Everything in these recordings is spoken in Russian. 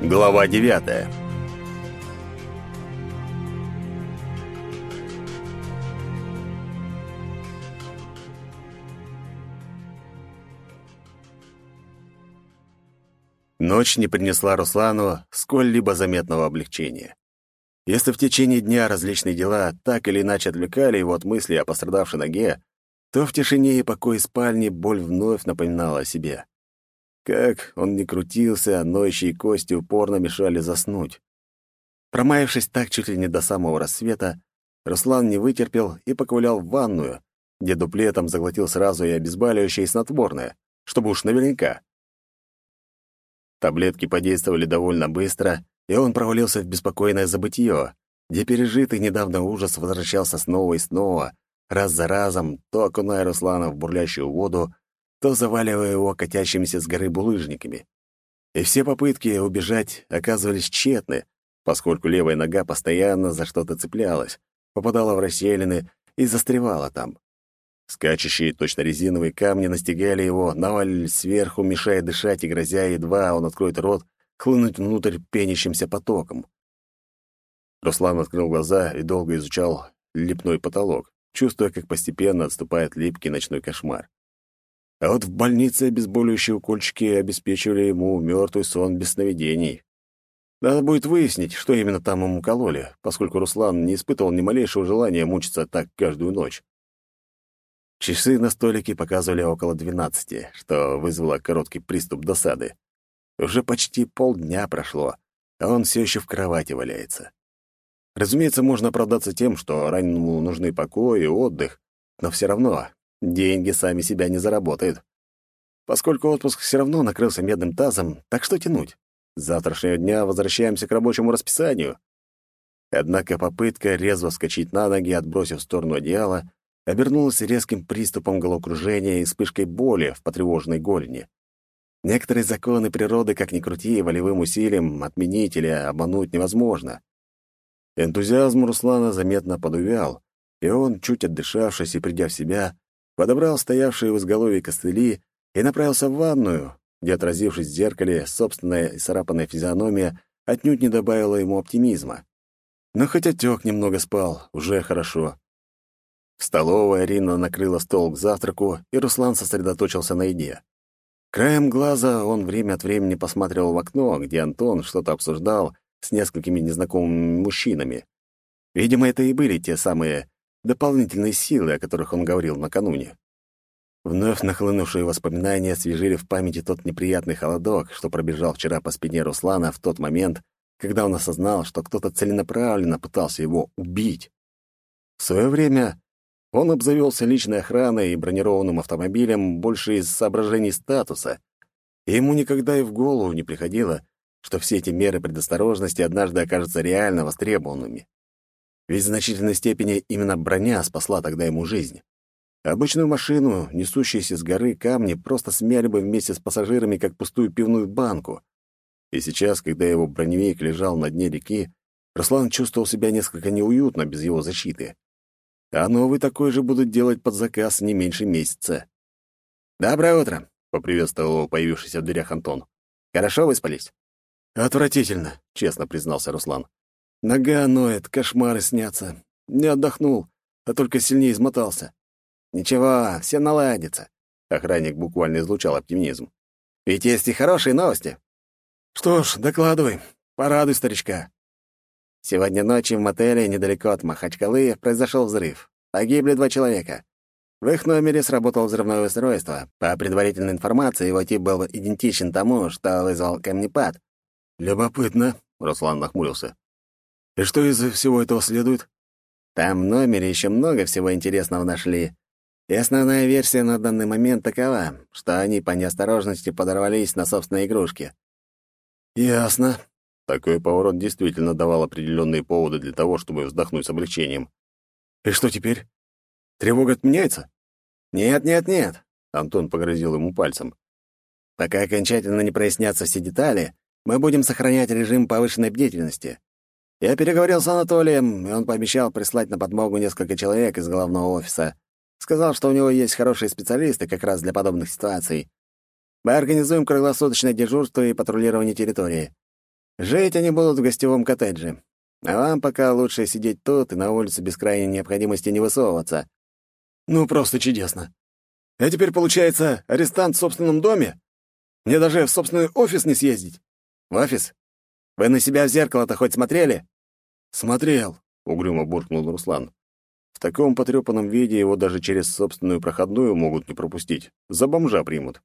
Глава девятая. Ночь не принесла Руслану сколь-либо заметного облегчения. Если в течение дня различные дела так или иначе отвлекали его от мыслей о пострадавшей ноге, то в тишине и покое спальни боль вновь напоминала о себе. Как он не крутился, ноющие кости упорно мешали заснуть. Промаявшись так чуть ли не до самого рассвета, Руслан не вытерпел и поковылял в ванную, где дуплетом заглотил сразу и обезболивающее, и снотворное, чтобы уж наверняка. Таблетки подействовали довольно быстро, и он провалился в беспокойное забытье, где пережитый недавно ужас возвращался снова и снова, раз за разом, то окуная Руслана в бурлящую воду, то заваливая его катящимися с горы булыжниками. И все попытки убежать оказывались тщетны, поскольку левая нога постоянно за что-то цеплялась, попадала в расщелины и застревала там. Скачущие точно резиновые камни настигали его, навалились сверху, мешая дышать и грозя, едва он откроет рот, хлынуть внутрь пенящимся потоком. Руслан открыл глаза и долго изучал лепной потолок, чувствуя, как постепенно отступает липкий ночной кошмар. А вот в больнице обезболивающие укольчики обеспечивали ему мертвый сон без сновидений. Надо будет выяснить, что именно там ему кололи, поскольку Руслан не испытывал ни малейшего желания мучиться так каждую ночь. Часы на столике показывали около двенадцати, что вызвало короткий приступ досады. Уже почти полдня прошло, а он все еще в кровати валяется. Разумеется, можно оправдаться тем, что раненому нужны покой и отдых, но все равно Деньги сами себя не заработают. Поскольку отпуск все равно накрылся медным тазом, так что тянуть? С завтрашнего дня возвращаемся к рабочему расписанию. Однако попытка резво вскочить на ноги, отбросив в сторону одеяла, обернулась резким приступом головокружения и вспышкой боли в потревоженной голени. Некоторые законы природы, как ни крути, волевым усилием отменить или обмануть невозможно. Энтузиазм Руслана заметно подувял, и он, чуть отдышавшись и придя в себя, подобрал стоявшие в изголовье костыли и направился в ванную, где, отразившись в зеркале, собственная исцарапанная физиономия отнюдь не добавила ему оптимизма. Но хоть отек немного спал, уже хорошо. В столовой Арина накрыла стол к завтраку, и Руслан сосредоточился на еде. Краем глаза он время от времени посматривал в окно, где Антон что-то обсуждал с несколькими незнакомыми мужчинами. Видимо, это и были те самые дополнительные силы, о которых он говорил накануне. Вновь нахлынувшие воспоминания освежили в памяти тот неприятный холодок, что пробежал вчера по спине Руслана в тот момент, когда он осознал, что кто-то целенаправленно пытался его убить. В свое время он обзавелся личной охраной и бронированным автомобилем больше из соображений статуса, и ему никогда и в голову не приходило, что все эти меры предосторожности однажды окажутся реально востребованными. Ведь в значительной степени именно броня спасла тогда ему жизнь. Обычную машину, несущуюся с горы камни, просто смяли бы вместе с пассажирами, как пустую пивную банку. И сейчас, когда его броневик лежал на дне реки, Руслан чувствовал себя несколько неуютно без его защиты. А новый такой же будут делать под заказ не меньше месяца. «Доброе утро», — поприветствовал его появившийся в дверях Антон. «Хорошо выспались?» «Отвратительно», — честно признался Руслан. Нога ноет, кошмары снятся. Не отдохнул, а только сильнее измотался. Ничего, все наладится. Охранник буквально излучал оптимизм. Ведь есть и хорошие новости. Что ж, докладывай. Порадуй старичка. Сегодня ночью в мотеле недалеко от Махачкалы произошел взрыв. Погибли два человека. В их номере сработало взрывное устройство. По предварительной информации, его тип был идентичен тому, что вызвал камнепад. «Любопытно», — Руслан нахмурился. И что из всего этого следует? Там в номере еще много всего интересного нашли. И основная версия на данный момент такова, что они по неосторожности подорвались на собственной игрушке. Ясно. Такой поворот действительно давал определенные поводы для того, чтобы вздохнуть с облегчением. И что теперь? Тревога отменяется? Нет, нет, нет. Антон погрозил ему пальцем. Пока окончательно не прояснятся все детали, мы будем сохранять режим повышенной бдительности. Я переговорил с Анатолием, и он пообещал прислать на подмогу несколько человек из главного офиса. Сказал, что у него есть хорошие специалисты как раз для подобных ситуаций. Мы организуем круглосуточное дежурство и патрулирование территории. Жить они будут в гостевом коттедже. А вам пока лучше сидеть тут и на улице без крайней необходимости не высовываться. Ну, просто чудесно. Я теперь, получается, арестант в собственном доме? Мне даже в собственный офис не съездить. В офис? Вы на себя в зеркало-то хоть смотрели? Смотрел, угрюмо буркнул Руслан. В таком потрепанном виде его даже через собственную проходную могут не пропустить. За бомжа примут.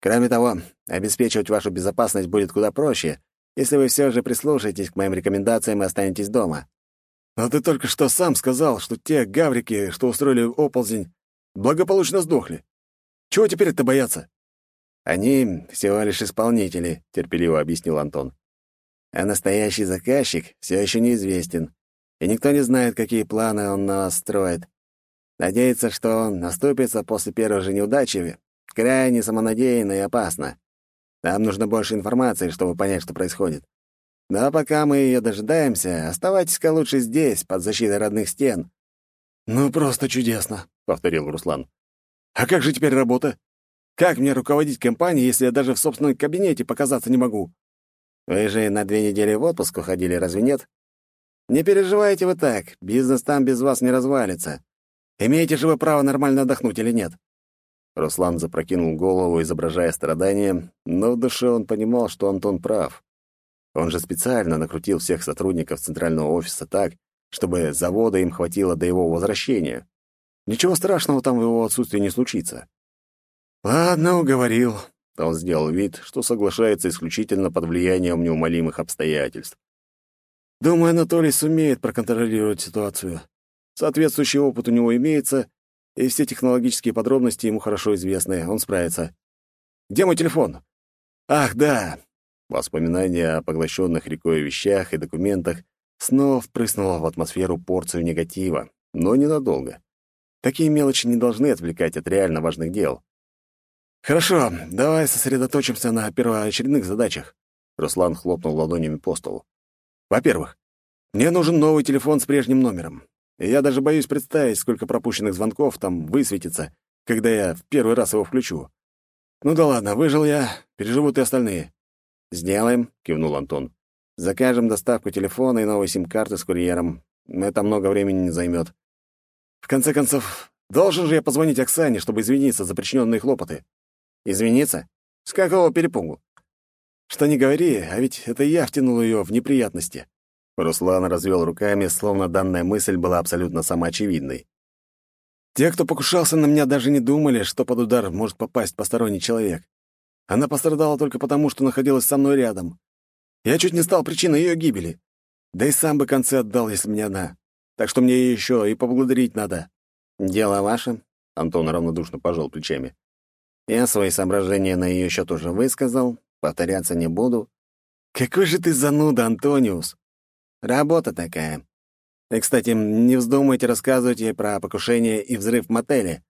Кроме того, обеспечивать вашу безопасность будет куда проще, если вы все же прислушаетесь к моим рекомендациям и останетесь дома. Но ты только что сам сказал, что те гаврики, что устроили оползень, благополучно сдохли. Чего теперь это бояться? Они всего лишь исполнители, терпеливо объяснил Антон. А настоящий заказчик все еще неизвестен, и никто не знает, какие планы он на нас строит. Надеяться, что он наступится после первой же неудачи, крайне самонадеянно и опасно. Нам нужно больше информации, чтобы понять, что происходит. Но пока мы ее дожидаемся, оставайтесь-ка лучше здесь, под защитой родных стен». «Ну, просто чудесно», — повторил Руслан. «А как же теперь работа? Как мне руководить компанией, если я даже в собственном кабинете показаться не могу?» «Вы же на две недели в отпуск уходили, разве нет?» «Не переживайте вы так, бизнес там без вас не развалится. Имеете же вы право нормально отдохнуть или нет?» Руслан запрокинул голову, изображая страдание, но в душе он понимал, что Антон прав. Он же специально накрутил всех сотрудников центрального офиса так, чтобы завода им хватило до его возвращения. Ничего страшного там в его отсутствии не случится. «Ладно, уговорил». Он сделал вид, что соглашается исключительно под влиянием неумолимых обстоятельств. «Думаю, Анатолий сумеет проконтролировать ситуацию. Соответствующий опыт у него имеется, и все технологические подробности ему хорошо известны. Он справится. Где мой телефон? Ах, да, Воспоминание о поглощенных рекой вещах и документах снова впрыснуло в атмосферу порцию негатива, но ненадолго. Такие мелочи не должны отвлекать от реально важных дел. «Хорошо, давай сосредоточимся на первоочередных задачах», — Руслан хлопнул ладонями по столу. «Во-первых, мне нужен новый телефон с прежним номером. Я даже боюсь представить, сколько пропущенных звонков там высветится, когда я в первый раз его включу. Ну да ладно, выжил я, переживут и остальные. «Сделаем», — кивнул Антон. «Закажем доставку телефона и новой сим-карты с курьером. Это много времени не займет. В конце концов, должен же я позвонить Оксане, чтобы извиниться за причиненные хлопоты. Извиниться? С какого перепугу? Что не говори, а ведь это я втянул ее в неприятности». Руслан развел руками, словно данная мысль была абсолютно самоочевидной. «Те, кто покушался на меня, даже не думали, что под удар может попасть посторонний человек. Она пострадала только потому, что находилась со мной рядом. Я чуть не стал причиной ее гибели. Да и сам бы концы отдал, если бы не она. Так что мне еще и поблагодарить надо. Дело ваше, — Антон равнодушно пожал плечами. Я свои соображения на ее счет уже высказал, повторяться не буду. Какой же ты зануда, Антониус! Работа такая. И, кстати, не вздумайте рассказывать ей про покушение и взрыв в мотеле.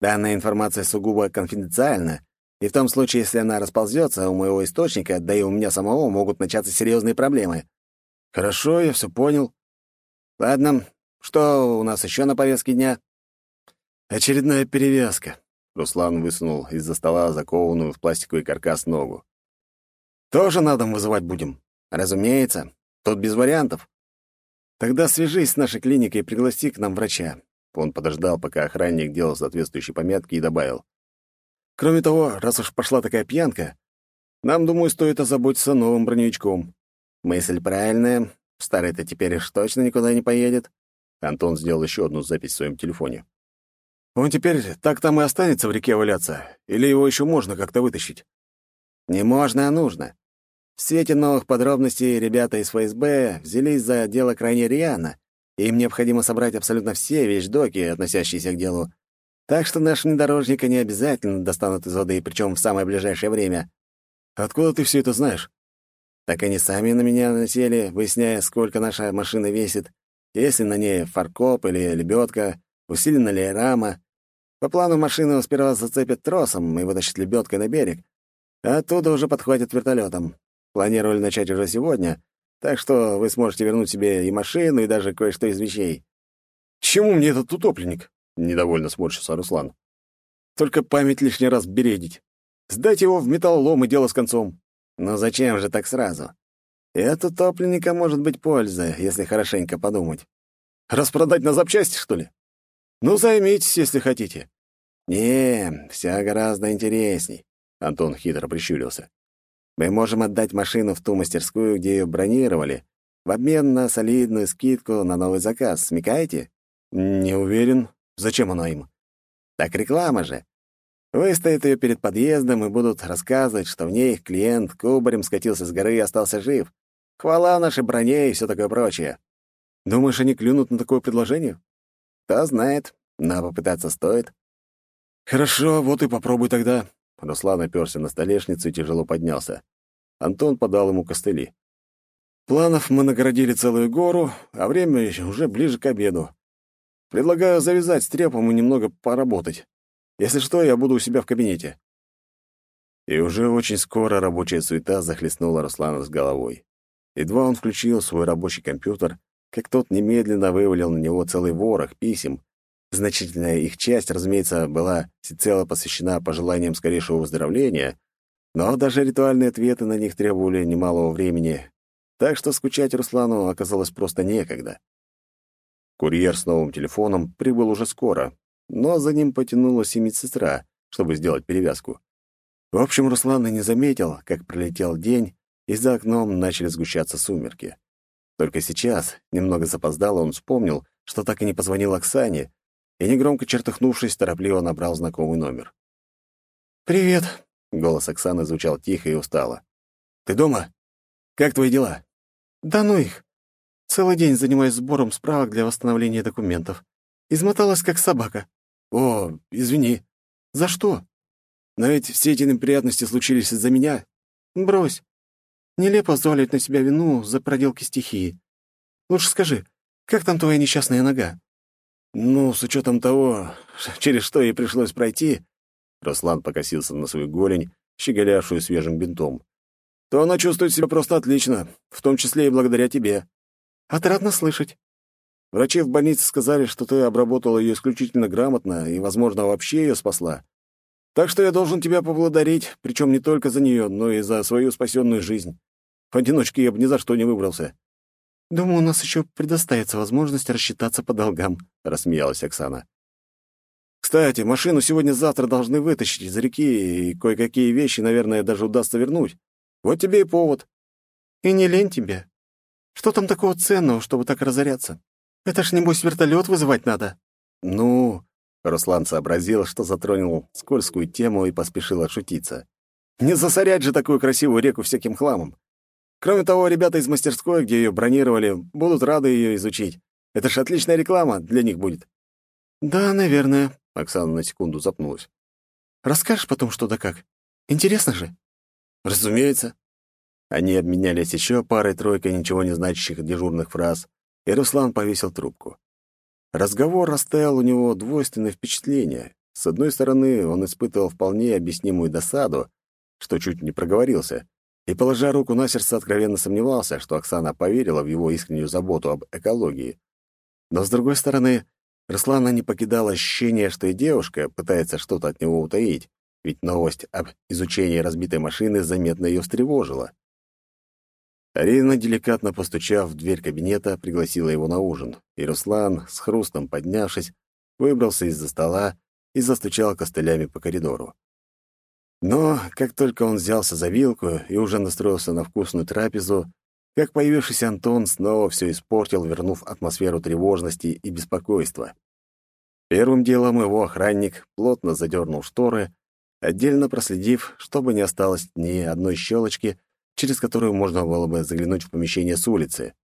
Данная информация сугубо конфиденциальна, и в том случае, если она расползется у моего источника, да и у меня самого могут начаться серьезные проблемы. Хорошо, я все понял. Ладно, что у нас еще на повестке дня? Очередная перевязка. Руслан высунул из-за стола закованную в пластиковый каркас ногу. Тоже на дом вызывать будем? Разумеется. Тут без вариантов. Тогда свяжись с нашей клиникой и пригласи к нам врача. Он подождал, пока охранник делал соответствующие пометки и добавил. Кроме того, раз уж пошла такая пьянка, нам, думаю, стоит озаботиться новым броневичком. Мысль правильная. Старый-то теперь уж точно никуда не поедет. Антон сделал еще одну запись в своем телефоне. Он теперь так там и останется в реке валяться, или его еще можно как-то вытащить? Не можно, а нужно. В свете новых подробностей ребята из ФСБ взялись за дело крайне рьяно, и им необходимо собрать абсолютно все вещдоки, относящиеся к делу, так что наш внедорожник они обязательно достанут из воды, причем в самое ближайшее время. Откуда ты все это знаешь? Так они сами на меня насели, выясняя, сколько наша машина весит, если на ней фаркоп или лебедка, усилена ли рама. По плану машину сперва зацепят тросом и вытащат лебедкой на берег, а оттуда уже подхватят вертолетом. Планировали начать уже сегодня, так что вы сможете вернуть себе и машину, и даже кое-что из вещей. Чему мне этот утопленник? — недовольно сморщился Руслан. «Только память лишний раз бередить. Сдать его в металлолом и дело с концом». «Но зачем же так сразу? И от утопленника может быть польза, если хорошенько подумать. Распродать на запчасти, что ли? Ну, займитесь, если хотите. Не, все гораздо интересней. Антон хитро прищурился. Мы можем отдать машину в ту мастерскую, где ее бронировали, в обмен на солидную скидку на новый заказ. Смекаете? Не уверен. Зачем она им? Так реклама же. Выставят ее перед подъездом и будут рассказывать, что в ней их клиент кубарем скатился с горы и остался жив. Хвала нашей броне и все такое прочее. Думаешь, они клюнут на такое предложение? Кто знает, но попытаться стоит. Хорошо, вот и попробуй тогда. Руслан оперся на столешницу и тяжело поднялся. Антон подал ему костыли. Планов мы наградили целую гору, а время уже ближе к обеду. Предлагаю завязать с трепом и немного поработать. Если что, я буду у себя в кабинете. И уже очень скоро рабочая суета захлестнула Руслана с головой. Едва он включил свой рабочий компьютер, как тот немедленно вывалил на него целый ворох писем. Значительная их часть, разумеется, была всецело посвящена пожеланиям скорейшего выздоровления, но даже ритуальные ответы на них требовали немалого времени, так что скучать Руслану оказалось просто некогда. Курьер с новым телефоном прибыл уже скоро, но за ним потянулась и медсестра, чтобы сделать перевязку. В общем, Руслан и не заметил, как пролетел день, и за окном начали сгущаться сумерки. Только сейчас, немного запоздало, он вспомнил, что так и не позвонил Оксане, и, негромко чертыхнувшись, торопливо набрал знакомый номер. «Привет!» — голос Оксаны звучал тихо и устало. «Ты дома? Как твои дела?» «Да ну их! Целый день занимаюсь сбором справок для восстановления документов. Измоталась, как собака». «О, извини. За что? Но ведь все эти неприятности случились из-за меня». «Брось. Нелепо взваливать на себя вину за проделки стихии. Лучше скажи, как там твоя несчастная нога?» «Ну, с учетом того, через что ей пришлось пройти...» Руслан покосился на свою голень, щеголявшую свежим бинтом. «То она чувствует себя просто отлично, в том числе и благодаря тебе». «Отрадно слышать». Врачи в больнице сказали, что ты обработала ее исключительно грамотно и, возможно, вообще ее спасла. Так что я должен тебя поблагодарить, причем не только за нее, но и за свою спасенную жизнь. В одиночке я бы ни за что не выбрался». «Думаю, у нас еще предоставится возможность рассчитаться по долгам», — рассмеялась Оксана. «Кстати, машину сегодня-завтра должны вытащить из реки, и кое-какие вещи, наверное, даже удастся вернуть. Вот тебе и повод». «И не лень тебе. Что там такого ценного, чтобы так разоряться? Это ж, небось, вертолет вызывать надо». «Ну...» — Руслан сообразил, что затронул скользкую тему и поспешил отшутиться. «Не засорять же такую красивую реку всяким хламом. Кроме того, ребята из мастерской, где ее бронировали, будут рады ее изучить. Это ж отличная реклама для них будет». «Да, наверное», — Оксана на секунду запнулась. «Расскажешь потом что да как? Интересно же?» «Разумеется». Они обменялись еще парой-тройкой ничего не значащих дежурных фраз, и Руслан повесил трубку. Разговор оставил у него двойственное впечатление. С одной стороны, он испытывал вполне объяснимую досаду, что чуть не проговорился, и, положа руку на сердце, откровенно сомневался, что Оксана поверила в его искреннюю заботу об экологии. Но, с другой стороны, Руслана не покидало ощущение, что и девушка пытается что-то от него утаить, ведь новость об изучении разбитой машины заметно ее встревожила. Арина, деликатно постучав в дверь кабинета, пригласила его на ужин, и Руслан, с хрустом поднявшись, выбрался из-за стола и застучал костылями по коридору. Но как только он взялся за вилку и уже настроился на вкусную трапезу, как появившийся Антон снова все испортил, вернув атмосферу тревожности и беспокойства. Первым делом его охранник плотно задернул шторы, отдельно проследив, чтобы не осталось ни одной щелочки, через которую можно было бы заглянуть в помещение с улицы.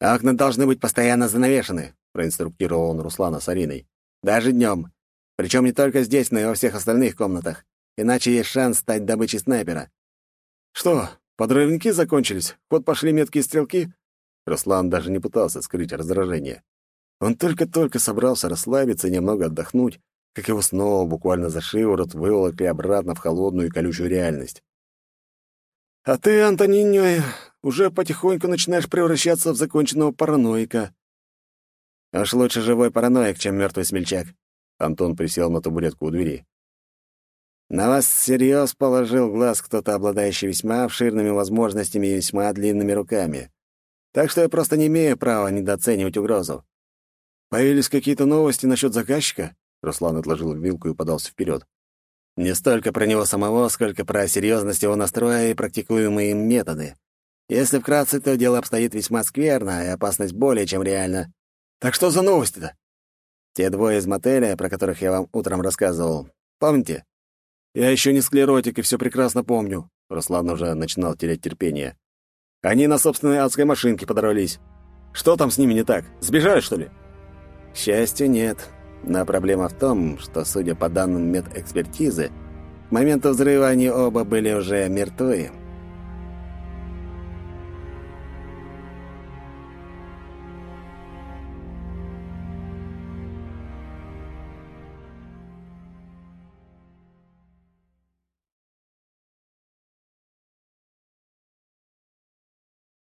«Окна должны быть постоянно занавешены», — проинструктировал он Руслана с Ариной. «Даже днем. Причем не только здесь, но и во всех остальных комнатах иначе есть шанс стать добычей снайпера. «Что, подрывники закончились? Вот пошли меткие стрелки?» Руслан даже не пытался скрыть раздражение. Он только-только собрался расслабиться и немного отдохнуть, как его снова буквально за шиворот выволокли обратно в холодную и колючую реальность. «А ты, Антониньо, уже потихоньку начинаешь превращаться в законченного параноика». «Аж лучше живой параноик, чем мертвый смельчак». Антон присел на табуретку у двери. На вас всерьез положил глаз кто-то, обладающий весьма обширными возможностями и весьма длинными руками. Так что я просто не имею права недооценивать угрозу. Появились какие-то новости насчет заказчика? Руслан отложил вилку и подался вперед. Не столько про него самого, сколько про серьезность его настроя и практикуемые им методы. Если вкратце, то дело обстоит весьма скверно, и опасность более чем реальна. Так что за новости-то? Те двое из мотеля, про которых я вам утром рассказывал, помните? Я еще не склеротик и все прекрасно помню. Руслан уже начинал терять терпение. Они на собственной адской машинке подорвались. Что там с ними не так? Сбежали, что ли? К счастью, нет. Но проблема в том, что, судя по данным медэкспертизы, к моменту взрыва они оба были уже мертвы.